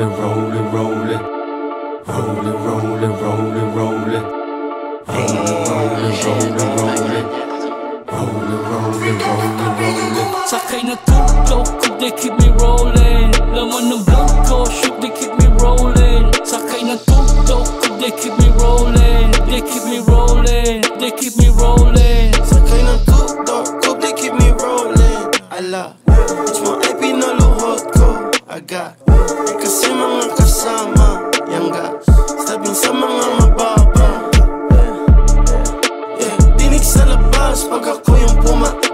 rolling, rolling, rolling. Rolling, rolling, rolling, rolling. Rolling, rolling, rolling, rolling. Rolling, rolling, rolling, rolling. Sakay na tuktok, they keep me rolling Laman ng blunt ko, shoot, they keep me eh kasi mga kasama Yangga, sabing sa mga mababa. Yeah, dinig sa labas Pag ako yung pumapalo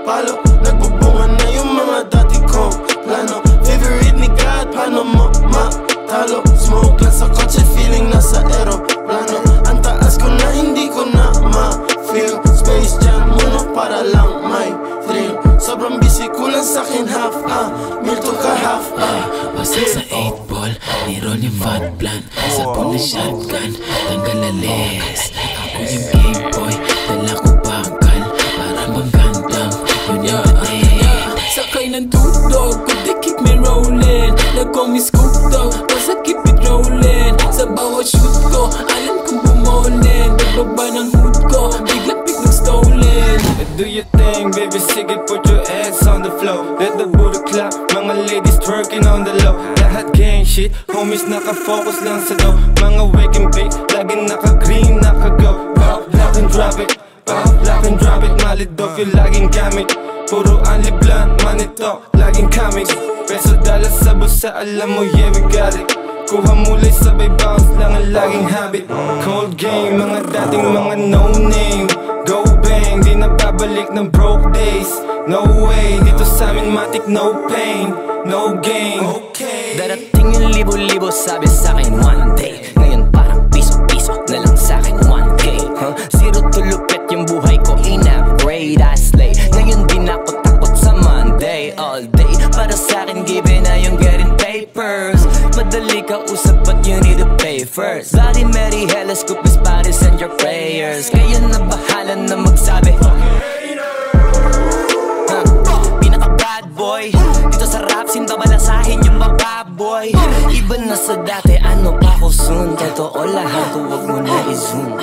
sa'kin half ah Meal to ka half ah Wasak sa 8 ball, niron yung fat plan Sa pool na shotgun, tanggal alis Ako yung game boy, dala ko bakal Para bang gandam, yun yung adik Sakay ng tuktok, they keep me rolling? Nag-call me Scoop Dog, basta keep it rolling. Sa bawat shoot ko, alam kong bumolin. Nagbaba ng hood ko, biglang biglang stolen. Do your thing, baby, sige, put Lahat gang shit, homies nakafocus lang sa dough. Mga wake and bake, laging naka-green, naka-go. Pop, lock and drop it, pop, lock and drop it. Malit off yung laging gamit. Puro only blunt, money talk, laging comics. Peso dala sa busa, alam mo, yeah, we got it. Kuha mulay sabay bounce lang ang laging habit. Cold game, mga dating mga no-name na babalik ng broke days. No way, dito sa amin matik no pain No gain. Okay. Darating yung libo-libo sabi sa akin one day. Ngayon parang piso-piso na lang sa akin 1K huh? Zero to lupit yung buhay ko in-upgrade I slay Ngayon di na ako takot sa Monday All day. Para sa akin given na yung getting papers. Madali ka usap but you need to pay first. Bloody Mary, hella scoop is body send your prayers. Kayo na bahala Sa scene babalasahin yung mababoy Iba na sa dati ano pa ko soon? Totoo lahat huwag mo na i-zoom.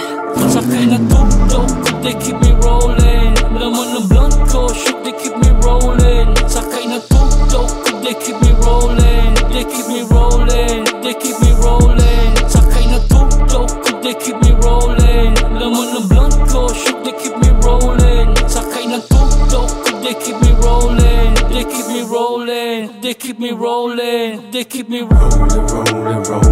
Sakay na tuktok, they keep me rolling. Laman ng blunt ko, shoot, they keep me rolling. Sakay na tuktok, they keep me rolling. They keep me rolling, they keep me rolling. Sakay na tuktok, they keep me rolling. Laman ng blunt ko, shoot, they keep me rolling. Sakay na me rolling They keep me rolling, they keep me rolling They keep me rolling, they keep me Rolling, rolling, rolling.